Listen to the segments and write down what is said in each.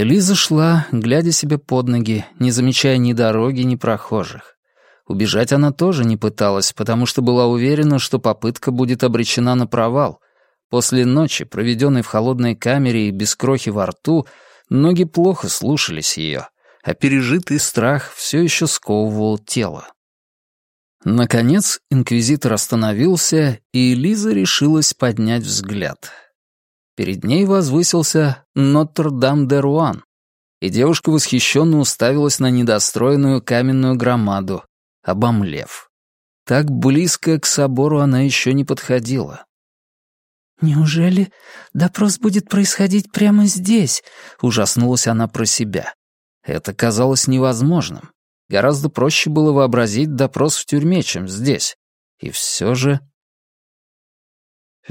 Элиза шла, глядя себе под ноги, не замечая ни дороги, ни прохожих. Убежать она тоже не пыталась, потому что была уверена, что попытка будет обречена на провал. После ночи, проведенной в холодной камере и без крохи во рту, ноги плохо слушались ее, а пережитый страх все еще сковывал тело. Наконец, инквизитор остановился, и Лиза решилась поднять взгляд. Перед ней возвысился Нотр-Дам-де-Руан, и девушка восхищенно уставилась на недостроенную каменную громаду, обомлев. Так близко к собору она еще не подходила. «Неужели допрос будет происходить прямо здесь?» — ужаснулась она про себя. Это казалось невозможным. Гораздо проще было вообразить допрос в тюрьме, чем здесь. И все же...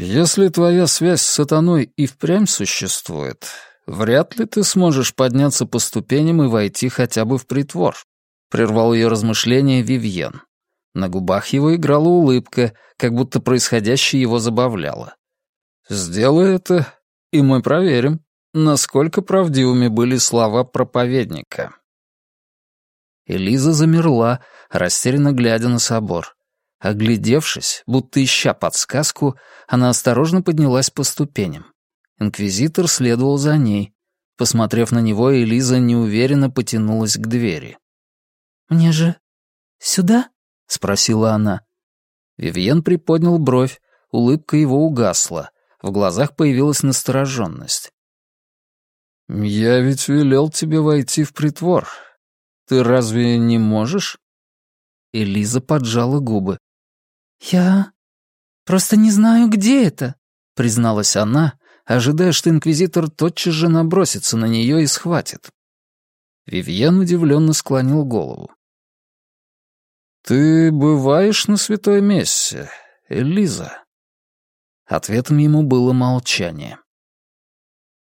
«Если твоя связь с сатаной и впрямь существует, вряд ли ты сможешь подняться по ступеням и войти хотя бы в притвор», — прервал ее размышления Вивьен. На губах его играла улыбка, как будто происходящее его забавляло. «Сделай это, и мы проверим, насколько правдивыми были слова проповедника». Элиза замерла, растерянно глядя на собор. Оглядевшись, будто ища подсказку, она осторожно поднялась по ступеням. Инквизитор следовал за ней. Посмотрев на него, Элиза неуверенно потянулась к двери. «Мне же сюда?» — спросила она. Вивьен приподнял бровь, улыбка его угасла, в глазах появилась настороженность. «Я ведь велел тебе войти в притвор. Ты разве не можешь?» Элиза поджала губы. «Я просто не знаю, где это», — призналась она, ожидая, что инквизитор тотчас же набросится на нее и схватит. Вивьен удивленно склонил голову. «Ты бываешь на святой мессе, Элиза?» Ответом ему было молчание.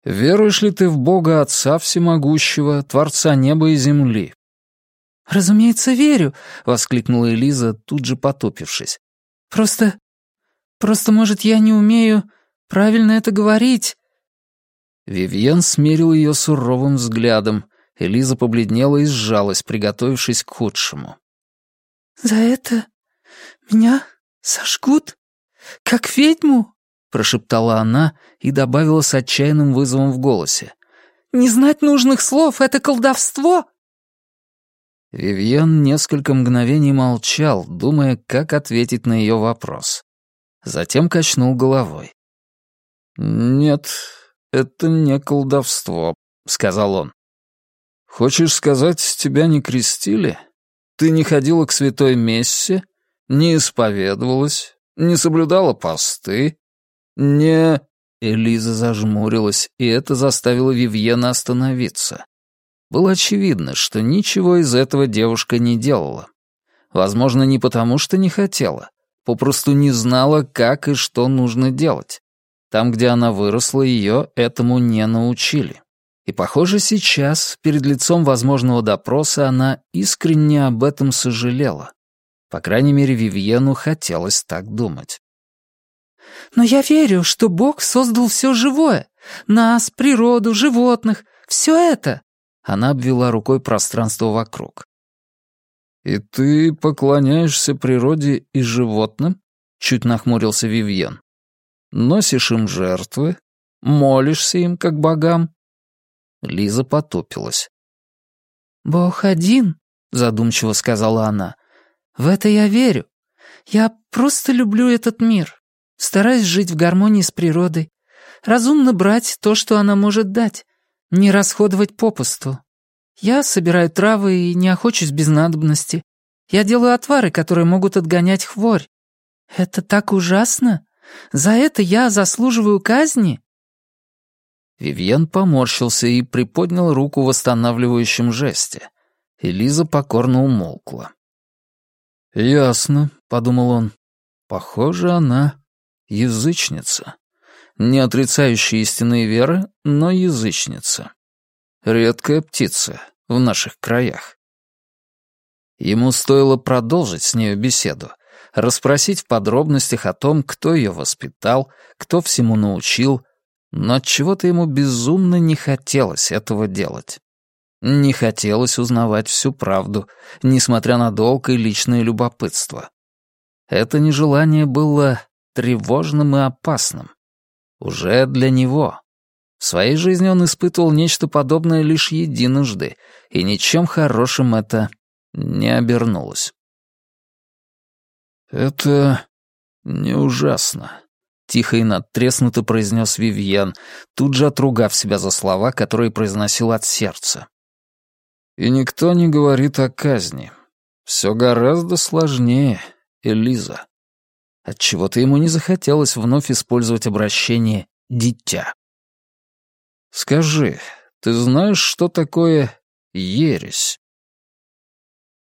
«Веруешь ли ты в Бога Отца Всемогущего, Творца неба и земли?» «Разумеется, верю», — воскликнула Элиза, тут же потупившись. «Просто... просто, может, я не умею правильно это говорить?» Вивьен смерил ее суровым взглядом. Элиза побледнела и сжалась, приготовившись к худшему. «За это меня сожгут? Как ведьму?» — прошептала она и добавила с отчаянным вызовом в голосе. «Не знать нужных слов — это колдовство!» Вивьен несколько мгновений молчал, думая, как ответить на ее вопрос. Затем качнул головой. «Нет, это не колдовство», — сказал он. «Хочешь сказать, тебя не крестили? Ты не ходила к святой мессе, не исповедовалась, не соблюдала посты, не...» Элиза зажмурилась, и это заставило Вивьена остановиться. Было очевидно, что ничего из этого девушка не делала. Возможно, не потому, что не хотела, попросту не знала, как и что нужно делать. Там, где она выросла, ее этому не научили. И, похоже, сейчас, перед лицом возможного допроса, она искренне об этом сожалела. По крайней мере, Вивьену хотелось так думать. «Но я верю, что Бог создал все живое. Нас, природу, животных, все это. Она обвела рукой пространство вокруг. «И ты поклоняешься природе и животным?» — чуть нахмурился Вивьен. «Носишь им жертвы? Молишься им, как богам?» Лиза потупилась. «Бог один», — задумчиво сказала она. «В это я верю. Я просто люблю этот мир. Стараюсь жить в гармонии с природой. Разумно брать то, что она может дать. Не расходовать попусту. Я собираю травы и не охочусь без надобности. Я делаю отвары, которые могут отгонять хворь. Это так ужасно. За это я заслуживаю казни?» Вивьен поморщился и приподнял руку в восстанавливающем жесте. Элиза покорно умолкла. «Ясно», — подумал он. «Похоже, она язычница» не отрицающая истинной веры, но язычница. Редкая птица в наших краях. Ему стоило продолжить с нею беседу, расспросить в подробностях о том, кто ее воспитал, кто всему научил, но от чего то ему безумно не хотелось этого делать. Не хотелось узнавать всю правду, несмотря на долг и личное любопытство. Это нежелание было тревожным и опасным. Уже для него. В своей жизни он испытывал нечто подобное лишь единожды, и ничем хорошим это не обернулось. «Это не ужасно», — тихо и надтреснуто произнес Вивьен, тут же отругав себя за слова, которые произносил от сердца. «И никто не говорит о казни. Все гораздо сложнее, Элиза». Отчего-то ему не захотелось вновь использовать обращение «дитя». «Скажи, ты знаешь, что такое ересь?»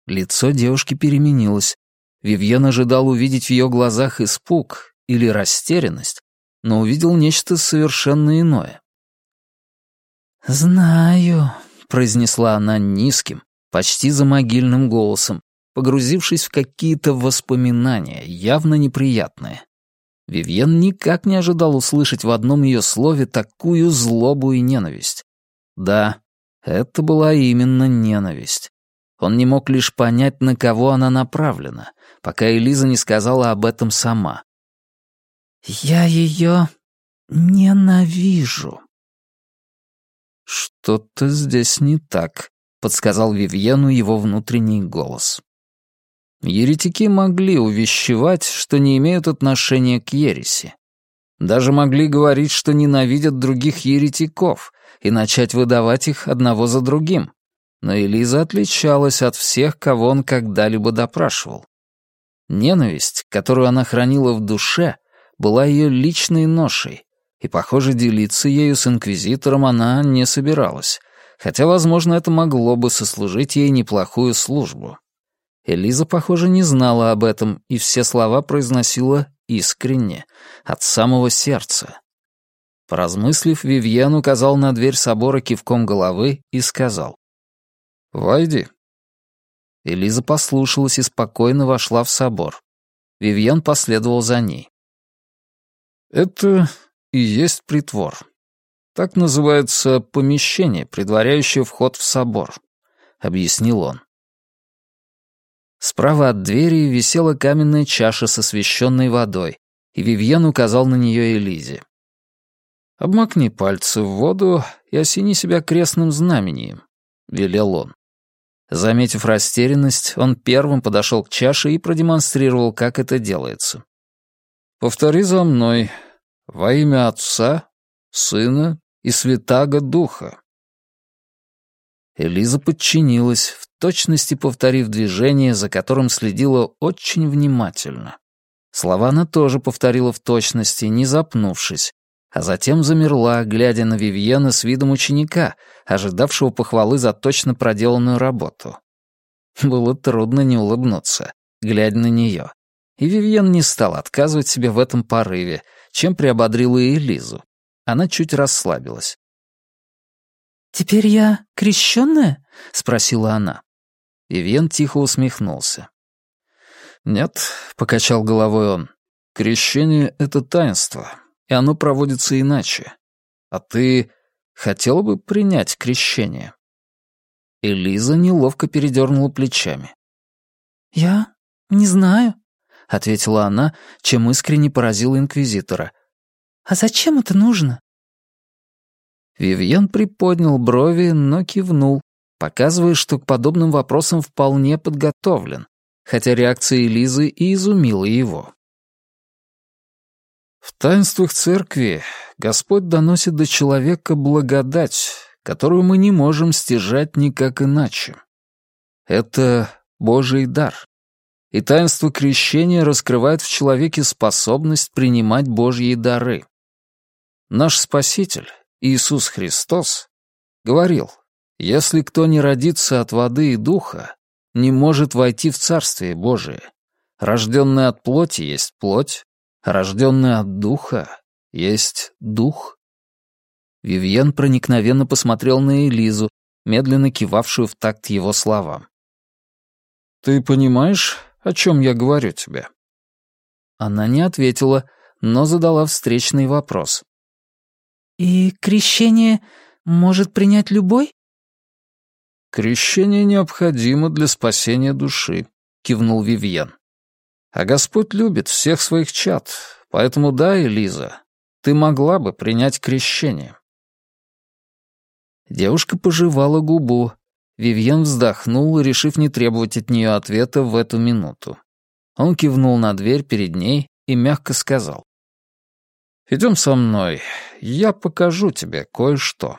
Лицо девушки переменилось. Вивьен ожидал увидеть в ее глазах испуг или растерянность, но увидел нечто совершенно иное. «Знаю», — произнесла она низким, почти за могильным голосом, погрузившись в какие-то воспоминания, явно неприятные. Вивьен никак не ожидал услышать в одном ее слове такую злобу и ненависть. Да, это была именно ненависть. Он не мог лишь понять, на кого она направлена, пока Элиза не сказала об этом сама. «Я ее ненавижу». «Что-то здесь не так», — подсказал Вивьену его внутренний голос. Еретики могли увещевать, что не имеют отношения к ереси. Даже могли говорить, что ненавидят других еретиков, и начать выдавать их одного за другим. Но Элиза отличалась от всех, кого он когда-либо допрашивал. Ненависть, которую она хранила в душе, была ее личной ношей, и, похоже, делиться ею с инквизитором она не собиралась, хотя, возможно, это могло бы сослужить ей неплохую службу. Элиза, похоже, не знала об этом и все слова произносила искренне, от самого сердца. Поразмыслив, Вивьен указал на дверь собора кивком головы и сказал. «Войди». Элиза послушалась и спокойно вошла в собор. Вивьен последовал за ней. «Это и есть притвор. Так называется помещение, предваряющее вход в собор», — объяснил он. Справа от двери висела каменная чаша с освещенной водой, и Вивьен указал на нее Элизе. «Обмакни пальцы в воду и осени себя крестным знамением», — велел он. Заметив растерянность, он первым подошел к чаше и продемонстрировал, как это делается. «Повтори за мной. Во имя Отца, Сына и Святаго Духа». Элиза подчинилась, в точности повторив движение, за которым следила очень внимательно. Слова она тоже повторила в точности, не запнувшись, а затем замерла, глядя на Вивьена с видом ученика, ожидавшего похвалы за точно проделанную работу. Было трудно не улыбнуться, глядя на нее. И Вивьен не стал отказывать себе в этом порыве, чем приободрила и Элизу. Она чуть расслабилась. «Теперь я крещенная?» — спросила она. Вивьен тихо усмехнулся. «Нет», — покачал головой он, — «крещение — это таинство, и оно проводится иначе. А ты хотела бы принять крещение?» Элиза неловко передернула плечами. «Я не знаю», — ответила она, чем искренне поразила инквизитора. «А зачем это нужно?» Вивьен приподнял брови, но кивнул, показывая, что к подобным вопросам вполне подготовлен, хотя реакция Элизы и изумила его. В таинствах церкви Господь доносит до человека благодать, которую мы не можем стяжать никак иначе. Это Божий дар. И таинство крещения раскрывает в человеке способность принимать Божьи дары. Наш Спаситель, Иисус Христос, говорил, «Если кто не родится от воды и духа, не может войти в Царствие Божие. Рожденный от плоти есть плоть, Рожденный от духа есть дух. Вивьен проникновенно посмотрел на Элизу, медленно кивавшую в такт его словам. «Ты понимаешь, о чем я говорю тебе?» Она не ответила, но задала встречный вопрос. «И крещение может принять любой?» «Крещение необходимо для спасения души», — кивнул Вивьен. «А Господь любит всех своих чад, поэтому да, Элиза, ты могла бы принять крещение». Девушка пожевала губу. Вивьен вздохнул, решив не требовать от нее ответа в эту минуту. Он кивнул на дверь перед ней и мягко сказал. «Идем со мной, я покажу тебе кое-что».